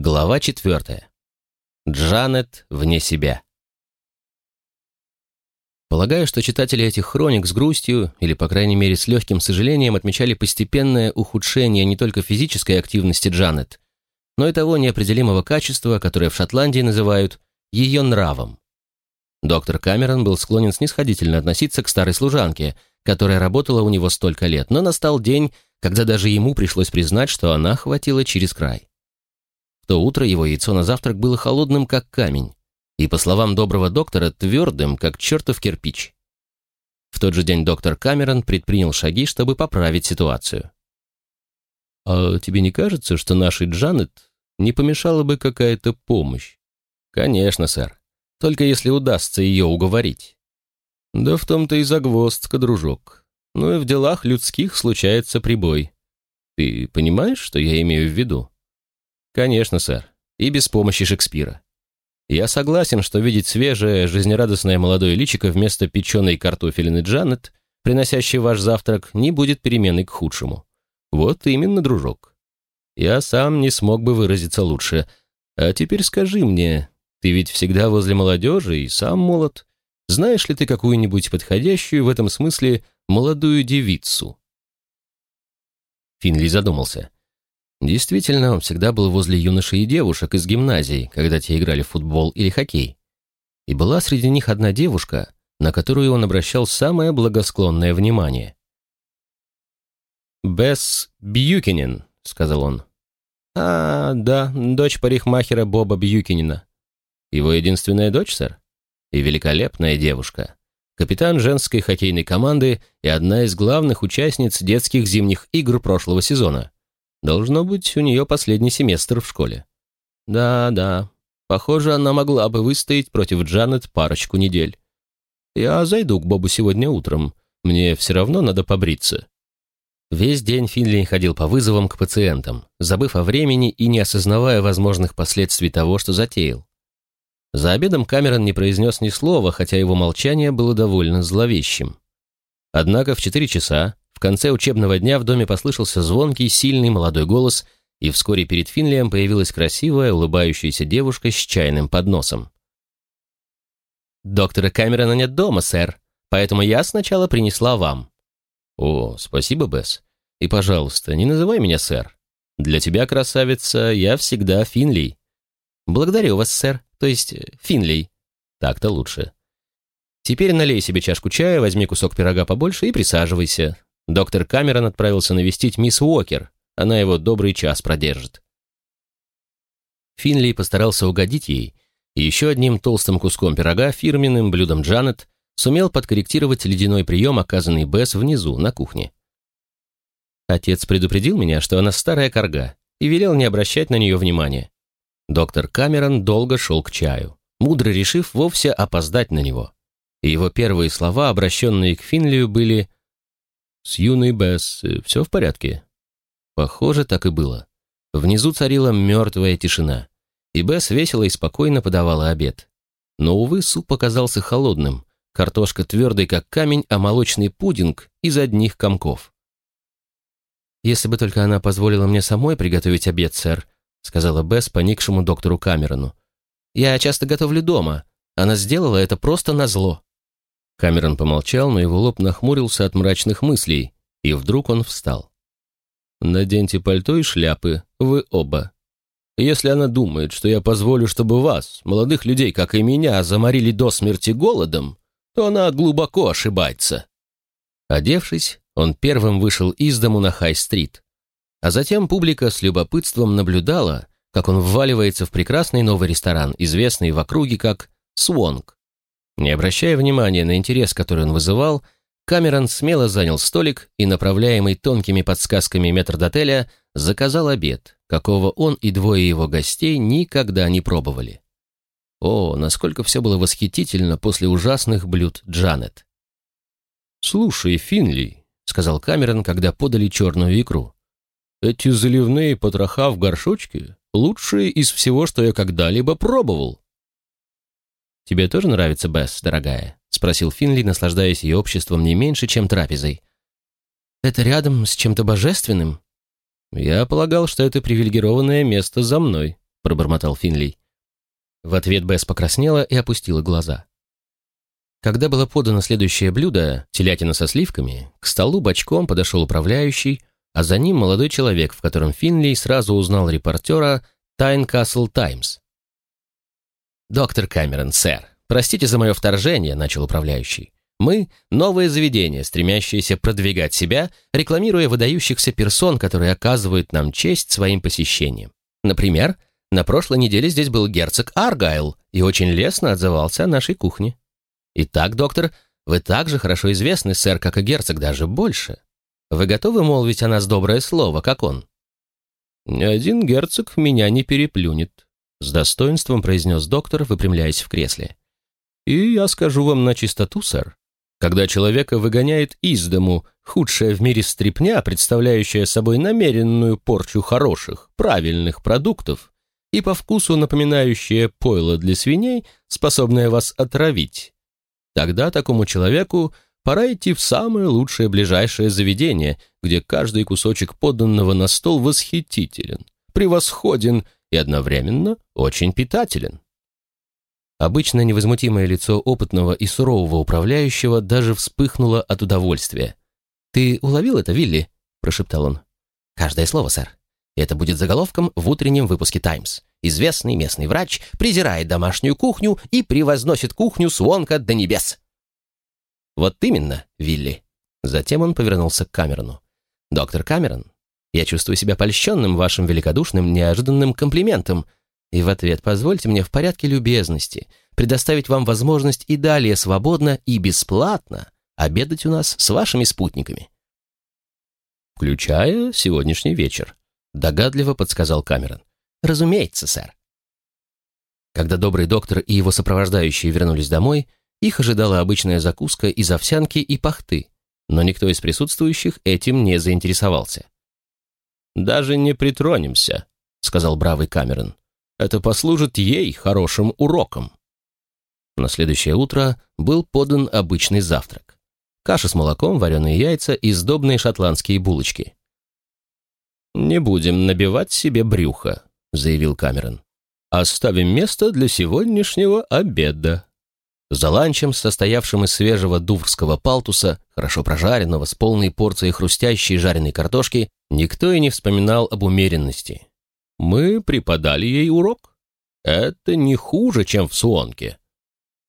Глава четвертая. Джанет вне себя. Полагаю, что читатели этих хроник с грустью, или, по крайней мере, с легким сожалением отмечали постепенное ухудшение не только физической активности Джанет, но и того неопределимого качества, которое в Шотландии называют ее нравом. Доктор Камерон был склонен снисходительно относиться к старой служанке, которая работала у него столько лет, но настал день, когда даже ему пришлось признать, что она хватила через край. То утро его яйцо на завтрак было холодным, как камень, и, по словам доброго доктора, твердым, как чертов кирпич. В тот же день доктор Камерон предпринял шаги, чтобы поправить ситуацию. «А тебе не кажется, что нашей Джанет не помешала бы какая-то помощь?» «Конечно, сэр. Только если удастся ее уговорить». «Да в том-то и загвоздка, дружок. Но и в делах людских случается прибой. Ты понимаешь, что я имею в виду?» «Конечно, сэр. И без помощи Шекспира. Я согласен, что видеть свежее, жизнерадостное молодое личико вместо печеной картофелины Джанет, приносящей ваш завтрак, не будет переменой к худшему. Вот именно, дружок. Я сам не смог бы выразиться лучше. А теперь скажи мне, ты ведь всегда возле молодежи и сам молод. Знаешь ли ты какую-нибудь подходящую в этом смысле молодую девицу?» Финли задумался. Действительно, он всегда был возле юношей и девушек из гимназии, когда те играли в футбол или хоккей. И была среди них одна девушка, на которую он обращал самое благосклонное внимание. «Бесс Бьюкинен», — сказал он. «А, да, дочь парикмахера Боба Бьюкинена. Его единственная дочь, сэр? И великолепная девушка. Капитан женской хоккейной команды и одна из главных участниц детских зимних игр прошлого сезона. Должно быть, у нее последний семестр в школе. Да, да. Похоже, она могла бы выстоять против Джанет парочку недель. Я зайду к Бобу сегодня утром. Мне все равно надо побриться. Весь день Финли ходил по вызовам к пациентам, забыв о времени и не осознавая возможных последствий того, что затеял. За обедом Камерон не произнес ни слова, хотя его молчание было довольно зловещим. Однако в четыре часа, в конце учебного дня в доме послышался звонкий, сильный молодой голос, и вскоре перед Финлием появилась красивая, улыбающаяся девушка с чайным подносом. «Доктора Камерона нет дома, сэр, поэтому я сначала принесла вам». «О, спасибо, Бесс. И, пожалуйста, не называй меня сэр. Для тебя, красавица, я всегда Финли». «Благодарю вас, сэр, то есть э, Финли. Так-то лучше». «Теперь налей себе чашку чая, возьми кусок пирога побольше и присаживайся. Доктор Камерон отправился навестить мисс Уокер. Она его добрый час продержит. Финли постарался угодить ей, и еще одним толстым куском пирога, фирменным блюдом Джанет, сумел подкорректировать ледяной прием, оказанный Бесс внизу, на кухне. Отец предупредил меня, что она старая корга, и велел не обращать на нее внимания. Доктор Камерон долго шел к чаю, мудро решив вовсе опоздать на него. И его первые слова, обращенные к Финлию, были «С юной Бесс э, все в порядке?» Похоже, так и было. Внизу царила мертвая тишина, и Бесс весело и спокойно подавала обед. Но, увы, суп оказался холодным, картошка твердой, как камень, а молочный пудинг из одних комков. «Если бы только она позволила мне самой приготовить обед, сэр», сказала Бесс поникшему доктору Камерону. «Я часто готовлю дома. Она сделала это просто назло». Камерон помолчал, но его лоб нахмурился от мрачных мыслей, и вдруг он встал. «Наденьте пальто и шляпы, вы оба. Если она думает, что я позволю, чтобы вас, молодых людей, как и меня, заморили до смерти голодом, то она глубоко ошибается». Одевшись, он первым вышел из дому на Хай-стрит. А затем публика с любопытством наблюдала, как он вваливается в прекрасный новый ресторан, известный в округе как «Свонг». Не обращая внимания на интерес, который он вызывал, Камерон смело занял столик и, направляемый тонкими подсказками метрдотеля, заказал обед, какого он и двое его гостей никогда не пробовали. О, насколько все было восхитительно после ужасных блюд Джанет. «Слушай, Финли», — сказал Камерон, когда подали черную икру, «эти заливные потроха в горшочке лучшие из всего, что я когда-либо пробовал». «Тебе тоже нравится Бесс, дорогая?» — спросил Финли, наслаждаясь ее обществом не меньше, чем трапезой. «Это рядом с чем-то божественным?» «Я полагал, что это привилегированное место за мной», — пробормотал Финли. В ответ Бесс покраснела и опустила глаза. Когда было подано следующее блюдо, телятина со сливками, к столу бочком подошел управляющий, а за ним молодой человек, в котором Финли сразу узнал репортера Тайнкасл Таймс. «Доктор Камерон, сэр, простите за мое вторжение», — начал управляющий. «Мы — новое заведение, стремящееся продвигать себя, рекламируя выдающихся персон, которые оказывают нам честь своим посещением. Например, на прошлой неделе здесь был герцог Аргайл и очень лестно отзывался о нашей кухне. Итак, доктор, вы так же хорошо известны, сэр, как и герцог, даже больше. Вы готовы молвить о нас доброе слово, как он?» «Ни один герцог меня не переплюнет», — с достоинством произнес доктор, выпрямляясь в кресле. «И я скажу вам на чистоту, сэр, когда человека выгоняет из дому худшая в мире стряпня, представляющая собой намеренную порчу хороших, правильных продуктов, и по вкусу напоминающее пойло для свиней, способное вас отравить, тогда такому человеку пора идти в самое лучшее ближайшее заведение, где каждый кусочек подданного на стол восхитителен, превосходен и одновременно очень питателен. Обычно невозмутимое лицо опытного и сурового управляющего даже вспыхнуло от удовольствия. «Ты уловил это, Вилли?» – прошептал он. «Каждое слово, сэр. Это будет заголовком в утреннем выпуске «Таймс». Известный местный врач презирает домашнюю кухню и превозносит кухню Свонка до небес. «Вот именно, Вилли». Затем он повернулся к Камерону. «Доктор Камерон, я чувствую себя польщенным вашим великодушным, неожиданным комплиментом, и в ответ позвольте мне в порядке любезности предоставить вам возможность и далее свободно и бесплатно обедать у нас с вашими спутниками». «Включая сегодняшний вечер», — догадливо подсказал Камерон. «Разумеется, сэр». Когда добрый доктор и его сопровождающие вернулись домой, их ожидала обычная закуска из овсянки и пахты, но никто из присутствующих этим не заинтересовался. «Даже не притронемся», — сказал бравый Камерон. «Это послужит ей хорошим уроком». На следующее утро был подан обычный завтрак. Каша с молоком, вареные яйца и сдобные шотландские булочки. «Не будем набивать себе брюхо», — заявил Камерон. «Оставим место для сегодняшнего обеда». За ланчем, состоявшим из свежего дуврского палтуса, хорошо прожаренного, с полной порцией хрустящей жареной картошки, никто и не вспоминал об умеренности. Мы преподали ей урок. Это не хуже, чем в Суонке.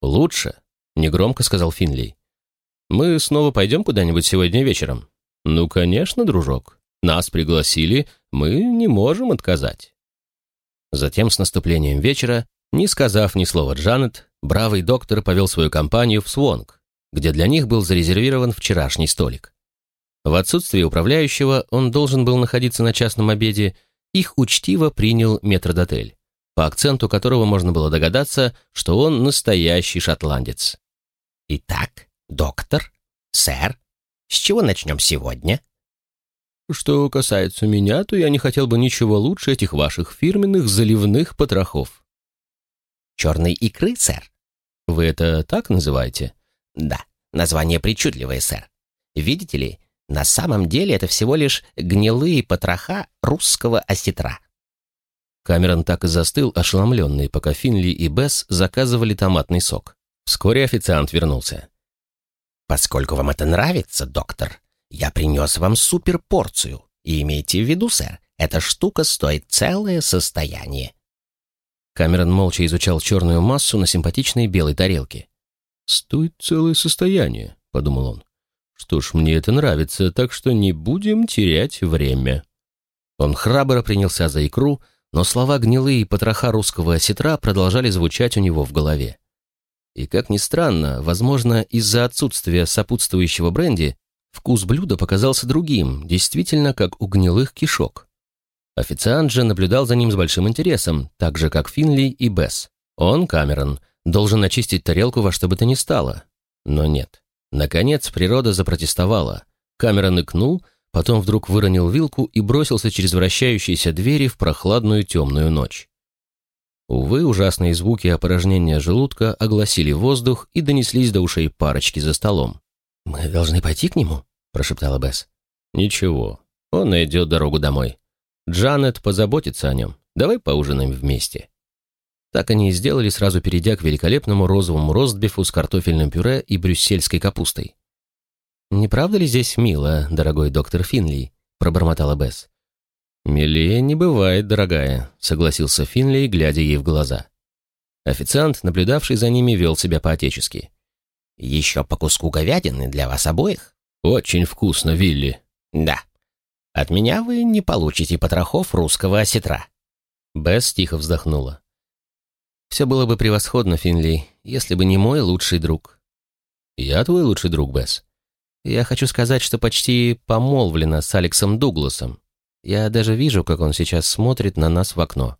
Лучше, негромко сказал Финли. Мы снова пойдем куда-нибудь сегодня вечером? Ну, конечно, дружок. Нас пригласили, мы не можем отказать. Затем с наступлением вечера, не сказав ни слова Джанет, бравый доктор повел свою компанию в Свонг, где для них был зарезервирован вчерашний столик. В отсутствие управляющего он должен был находиться на частном обеде, их учтиво принял метрдотель, по акценту которого можно было догадаться, что он настоящий шотландец. «Итак, доктор, сэр, с чего начнем сегодня?» «Что касается меня, то я не хотел бы ничего лучше этих ваших фирменных заливных потрохов». «Черной икры, сэр?» Вы это так называете? Да, название причудливое, сэр. Видите ли, на самом деле это всего лишь гнилые потроха русского осетра. Камерон так и застыл, ошеломленный, пока Финли и Бесс заказывали томатный сок. Вскоре официант вернулся. «Поскольку вам это нравится, доктор, я принес вам суперпорцию. И имейте в виду, сэр, эта штука стоит целое состояние. Камерон молча изучал черную массу на симпатичной белой тарелке. «Стоит целое состояние», — подумал он. «Что ж, мне это нравится, так что не будем терять время». Он храбро принялся за икру, но слова гнилые потроха русского осетра продолжали звучать у него в голове. И, как ни странно, возможно, из-за отсутствия сопутствующего бренди, вкус блюда показался другим, действительно, как у гнилых кишок. Официант же наблюдал за ним с большим интересом, так же, как Финли и Бесс. Он, Камерон, должен очистить тарелку во что бы то ни стало. Но нет. Наконец природа запротестовала. Камерон икнул, потом вдруг выронил вилку и бросился через вращающиеся двери в прохладную темную ночь. Увы, ужасные звуки опорожнения желудка огласили воздух и донеслись до ушей парочки за столом. «Мы должны пойти к нему?» – прошептала Бесс. «Ничего, он найдет дорогу домой». Джанет позаботится о нем. давай поужинаем вместе». Так они и сделали, сразу перейдя к великолепному розовому ростбифу с картофельным пюре и брюссельской капустой. «Не правда ли здесь мило, дорогой доктор Финли?» — пробормотала Бесс. «Милее не бывает, дорогая», — согласился Финли, глядя ей в глаза. Официант, наблюдавший за ними, вел себя по-отечески. «Еще по куску говядины для вас обоих?» «Очень вкусно, Вилли». «Да. От меня вы не получите потрохов русского осетра». Бесс тихо вздохнула. «Все было бы превосходно, Финли, если бы не мой лучший друг». «Я твой лучший друг, Бесс. Я хочу сказать, что почти помолвлена с Алексом Дугласом. Я даже вижу, как он сейчас смотрит на нас в окно.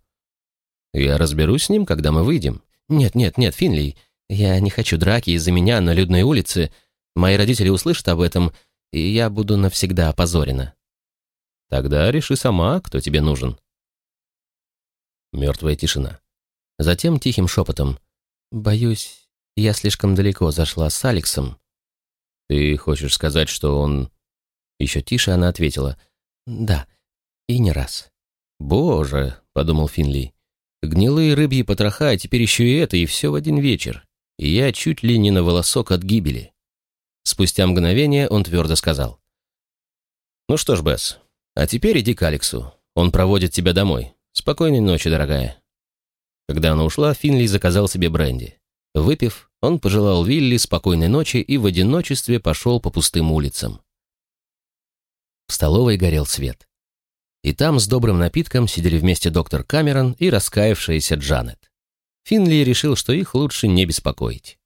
Я разберусь с ним, когда мы выйдем. Нет, нет, нет, Финли, я не хочу драки из-за меня на людной улице. Мои родители услышат об этом, и я буду навсегда опозорена. Тогда реши сама, кто тебе нужен. Мертвая тишина. Затем тихим шепотом. Боюсь, я слишком далеко зашла с Алексом. Ты хочешь сказать, что он... Еще тише она ответила. Да, и не раз. «Боже!» — подумал Финли. «Гнилые рыбьи потроха, а теперь еще и это, и все в один вечер. И я чуть ли не на волосок от гибели». Спустя мгновение он твердо сказал. «Ну что ж, Бесс, а теперь иди к Алексу. Он проводит тебя домой. Спокойной ночи, дорогая». Когда она ушла, Финли заказал себе бренди. Выпив, он пожелал Вилли спокойной ночи и в одиночестве пошел по пустым улицам. В столовой горел свет и там с добрым напитком сидели вместе доктор Камерон и раскаявшаяся Джанет. Финли решил, что их лучше не беспокоить.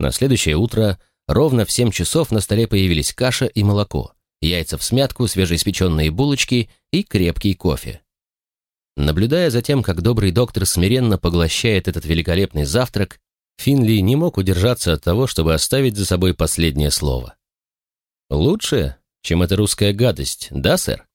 На следующее утро ровно в семь часов на столе появились каша и молоко, яйца в смятку, свежеиспеченные булочки и крепкий кофе. Наблюдая за тем, как добрый доктор смиренно поглощает этот великолепный завтрак, Финли не мог удержаться от того, чтобы оставить за собой последнее слово. «Лучше, чем эта русская гадость, да, сэр?»